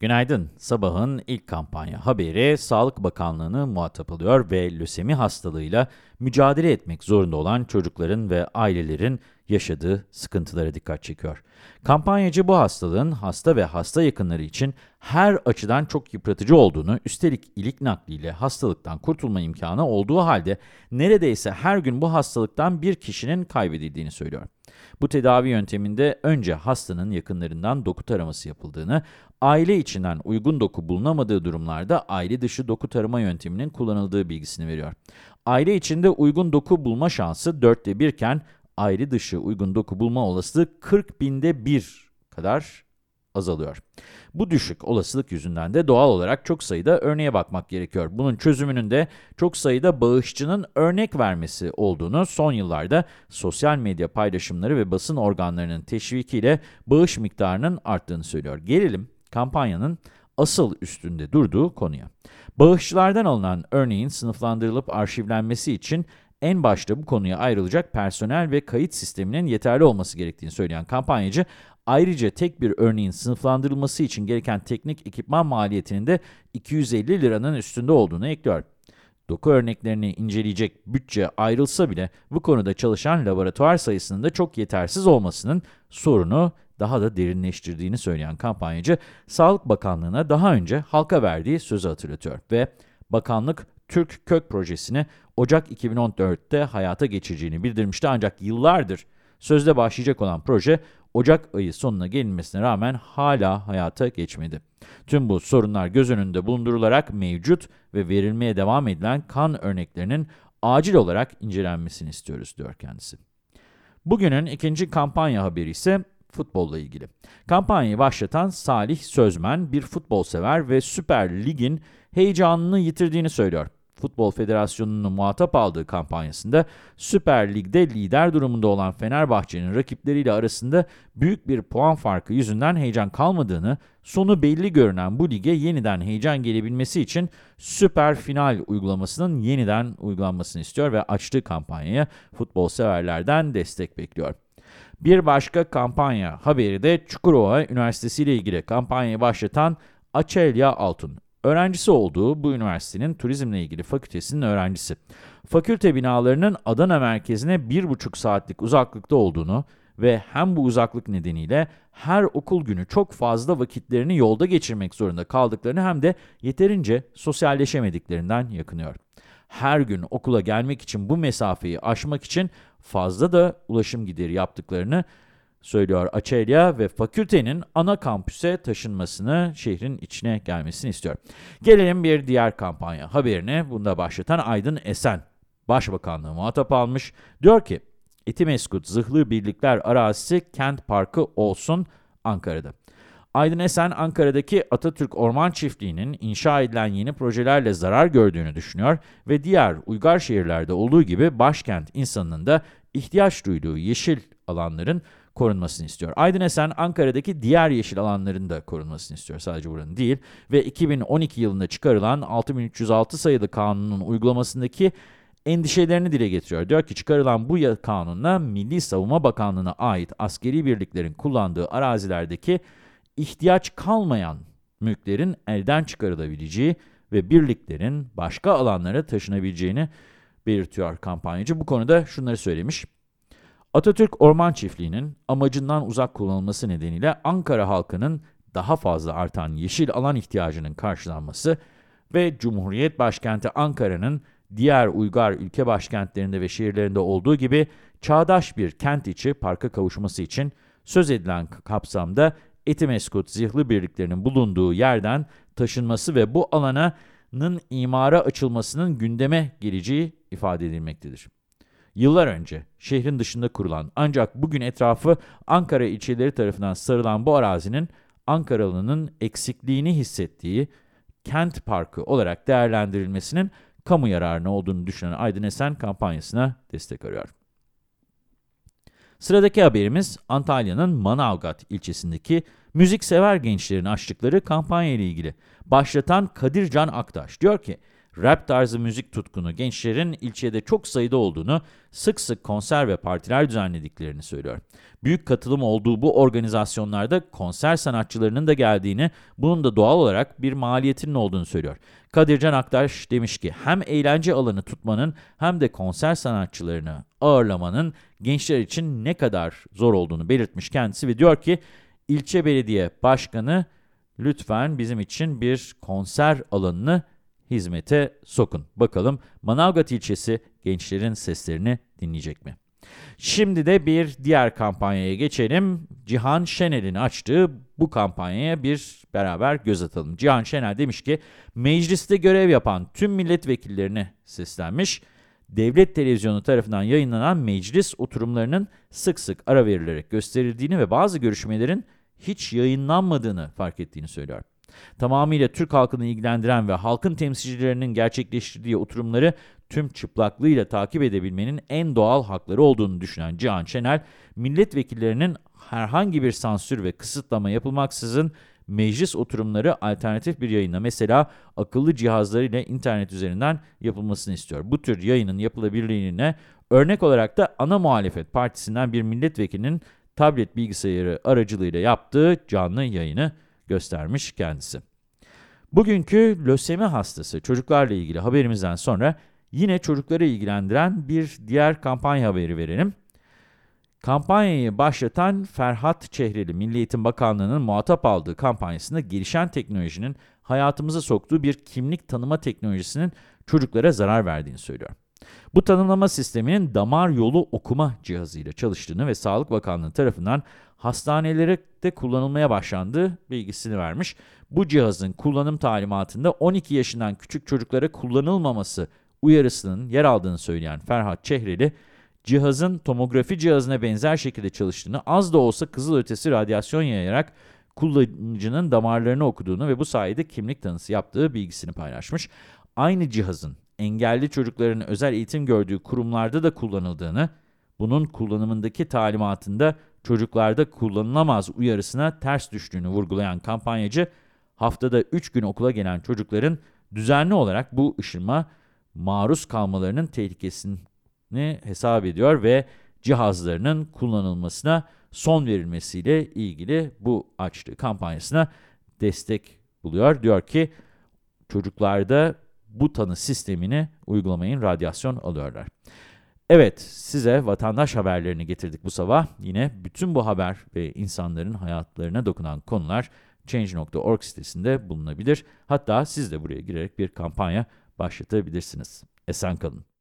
Günaydın. Sabahın ilk kampanya haberi Sağlık Bakanlığı'nı muhatap alıyor ve lösemi hastalığıyla mücadele etmek zorunda olan çocukların ve ailelerin yaşadığı sıkıntılara dikkat çekiyor. Kampanyacı bu hastalığın hasta ve hasta yakınları için her açıdan çok yıpratıcı olduğunu, üstelik ilik nakliyle hastalıktan kurtulma imkanı olduğu halde neredeyse her gün bu hastalıktan bir kişinin kaybedildiğini söylüyor. Bu tedavi yönteminde önce hastanın yakınlarından doku taraması yapıldığını, aile içinden uygun doku bulunamadığı durumlarda aile dışı doku tarama yönteminin kullanıldığı bilgisini veriyor. Aile içinde uygun doku bulma şansı dörtte birken, aile dışı uygun doku bulma olasılığı 40 binde bir kadar azalıyor. Bu düşük olasılık yüzünden de doğal olarak çok sayıda örneğe bakmak gerekiyor. Bunun çözümünün de çok sayıda bağışçının örnek vermesi olduğunu son yıllarda sosyal medya paylaşımları ve basın organlarının teşvikiyle bağış miktarının arttığını söylüyor. Gelelim kampanyanın asıl üstünde durduğu konuya. Bağışçılardan alınan örneğin sınıflandırılıp arşivlenmesi için en başta bu konuya ayrılacak personel ve kayıt sisteminin yeterli olması gerektiğini söyleyen kampanyacı, ayrıca tek bir örneğin sınıflandırılması için gereken teknik ekipman maliyetinin de 250 liranın üstünde olduğunu ekliyor. Doku örneklerini inceleyecek bütçe ayrılsa bile bu konuda çalışan laboratuvar sayısının da çok yetersiz olmasının sorunu daha da derinleştirdiğini söyleyen kampanyacı, Sağlık Bakanlığı'na daha önce halka verdiği sözü hatırlatıyor ve bakanlık Türk Kök Projesi'ni Ocak 2014'te hayata geçireceğini bildirmişti ancak yıllardır sözde başlayacak olan proje Ocak ayı sonuna gelinmesine rağmen hala hayata geçmedi. Tüm bu sorunlar göz önünde bulundurularak mevcut ve verilmeye devam edilen kan örneklerinin acil olarak incelenmesini istiyoruz diyor kendisi. Bugünün ikinci kampanya haberi ise futbolla ilgili. Kampanyayı başlatan Salih Sözmen bir futbol sever ve Süper Lig'in heyecanını yitirdiğini söylüyor. Futbol Federasyonu'nun muhatap aldığı kampanyasında Süper Lig'de lider durumunda olan Fenerbahçe'nin rakipleriyle arasında büyük bir puan farkı yüzünden heyecan kalmadığını, sonu belli görünen bu lige yeniden heyecan gelebilmesi için Süper Final uygulamasının yeniden uygulanmasını istiyor ve açtığı kampanyaya futbol severlerden destek bekliyor. Bir başka kampanya haberi de Çukurova Üniversitesi ile ilgili kampanyayı başlatan Açelya Altun. Öğrencisi olduğu bu üniversitenin turizmle ilgili fakültesinin öğrencisi. Fakülte binalarının Adana merkezine bir buçuk saatlik uzaklıkta olduğunu ve hem bu uzaklık nedeniyle her okul günü çok fazla vakitlerini yolda geçirmek zorunda kaldıklarını hem de yeterince sosyalleşemediklerinden yakınıyor. Her gün okula gelmek için bu mesafeyi aşmak için fazla da ulaşım gideri yaptıklarını söylüyor Açelya ve fakültenin ana kampüse taşınmasını, şehrin içine gelmesini istiyor. Gelelim bir diğer kampanya haberine. Bunda başlatan Aydın Esen, Başbakanlığı muhatap almış. Diyor ki, Etimeskut Zırhlı Birlikler arazisi kent parkı olsun Ankara'da. Aydın Esen, Ankara'daki Atatürk Orman Çiftliği'nin inşa edilen yeni projelerle zarar gördüğünü düşünüyor ve diğer uygar şehirlerde olduğu gibi başkent insanının da ihtiyaç duyduğu yeşil alanların korunmasını istiyor. Aydın Esen, Ankara'daki diğer yeşil alanların da korunmasını istiyor, sadece buranın değil. Ve 2012 yılında çıkarılan 6306 sayılı kanunun uygulamasındaki endişelerini dile getiriyor. Diyor ki çıkarılan bu kanunla Milli Savunma Bakanlığı'na ait askeri birliklerin kullandığı arazilerdeki ihtiyaç kalmayan mülklerin elden çıkarılabileceği ve birliklerin başka alanlara taşınabileceğini belirtiyor kampanyacı. Bu konuda şunları söylemiş. Atatürk Orman Çiftliği'nin amacından uzak kullanılması nedeniyle Ankara halkının daha fazla artan yeşil alan ihtiyacının karşılanması ve Cumhuriyet başkenti Ankara'nın diğer uygar ülke başkentlerinde ve şehirlerinde olduğu gibi çağdaş bir kent içi parka kavuşması için söz edilen kapsamda Etimeskut zırhlı birliklerinin bulunduğu yerden taşınması ve bu alanın imara açılmasının gündeme geleceği ifade edilmektedir. Yıllar önce şehrin dışında kurulan ancak bugün etrafı Ankara ilçeleri tarafından sarılan bu arazinin Ankaralı'nın eksikliğini hissettiği kent parkı olarak değerlendirilmesinin kamu yararına olduğunu düşünen Aydın Esen kampanyasına destek arıyor. Sıradaki haberimiz Antalya'nın Manavgat ilçesindeki müziksever gençlerin açtıkları kampanya ile ilgili. Başlatan Kadir Can Aktaş diyor ki, rap tarzı müzik tutkunu gençlerin ilçede çok sayıda olduğunu, sık sık konser ve partiler düzenlediklerini söylüyor. Büyük katılım olduğu bu organizasyonlarda konser sanatçılarının da geldiğini, bunun da doğal olarak bir maliyetinin olduğunu söylüyor. Kadircan Aktaş demiş ki, hem eğlence alanı tutmanın hem de konser sanatçılarını ağırlamanın gençler için ne kadar zor olduğunu belirtmiş kendisi ve diyor ki, ilçe belediye başkanı lütfen bizim için bir konser alanını hizmete sokun. Bakalım Manavgat ilçesi gençlerin seslerini dinleyecek mi? Şimdi de bir diğer kampanyaya geçelim. Cihan Şenel'in açtığı bu kampanyaya bir beraber göz atalım. Cihan Şenel demiş ki, mecliste görev yapan tüm milletvekillerine seslenmiş. Devlet televizyonu tarafından yayınlanan meclis oturumlarının sık sık ara verilerek gösterildiğini ve bazı görüşmelerin hiç yayınlanmadığını fark ettiğini söylüyor. Tamamıyla Türk halkını ilgilendiren ve halkın temsilcilerinin gerçekleştirdiği oturumları tüm çıplaklığıyla takip edebilmenin en doğal hakları olduğunu düşünen Cihan Şenel, milletvekillerinin herhangi bir sansür ve kısıtlama yapılmaksızın meclis oturumları alternatif bir yayına mesela akıllı cihazlarıyla internet üzerinden yapılmasını istiyor. Bu tür yayının yapılabilirliğine örnek olarak da ana muhalefet partisinden bir milletvekilinin tablet bilgisayarı aracılığıyla yaptığı canlı yayını göstermiş kendisi. Bugünkü lösemi hastası çocuklarla ilgili haberimizden sonra yine çocukları ilgilendiren bir diğer kampanya haberi verelim. Kampanyayı başlatan Ferhat Çehreli Milli Eğitim Bakanlığı'nın muhatap aldığı kampanyasında gelişen teknolojinin hayatımıza soktuğu bir kimlik tanıma teknolojisinin çocuklara zarar verdiğini söylüyor. Bu tanımlama sisteminin damar yolu okuma cihazıyla çalıştığını ve Sağlık Bakanlığı tarafından hastanelere de kullanılmaya başlandığı bilgisini vermiş. Bu cihazın kullanım talimatında 12 yaşından küçük çocuklara kullanılmaması uyarısının yer aldığını söyleyen Ferhat Çehreli, cihazın tomografi cihazına benzer şekilde çalıştığını, az da olsa kızılötesi radyasyon yayarak kullanıcının damarlarını okuduğunu ve bu sayede kimlik tanısı yaptığı bilgisini paylaşmış. Aynı cihazın engelli çocukların özel eğitim gördüğü kurumlarda da kullanıldığını, bunun kullanımındaki talimatında çocuklarda kullanılamaz uyarısına ters düştüğünü vurgulayan kampanyacı, haftada 3 gün okula gelen çocukların düzenli olarak bu ışınma maruz kalmalarının tehlikesini hesap ediyor ve cihazlarının kullanılmasına son verilmesiyle ilgili bu açtığı kampanyasına destek buluyor. Diyor ki çocuklarda bu tanı sistemini uygulamayın, radyasyon alıyorlar. Evet, size vatandaş haberlerini getirdik bu sabah. Yine bütün bu haber ve insanların hayatlarına dokunan konular Change.org sitesinde bulunabilir. Hatta siz de buraya girerek bir kampanya başlatabilirsiniz. Esen kalın.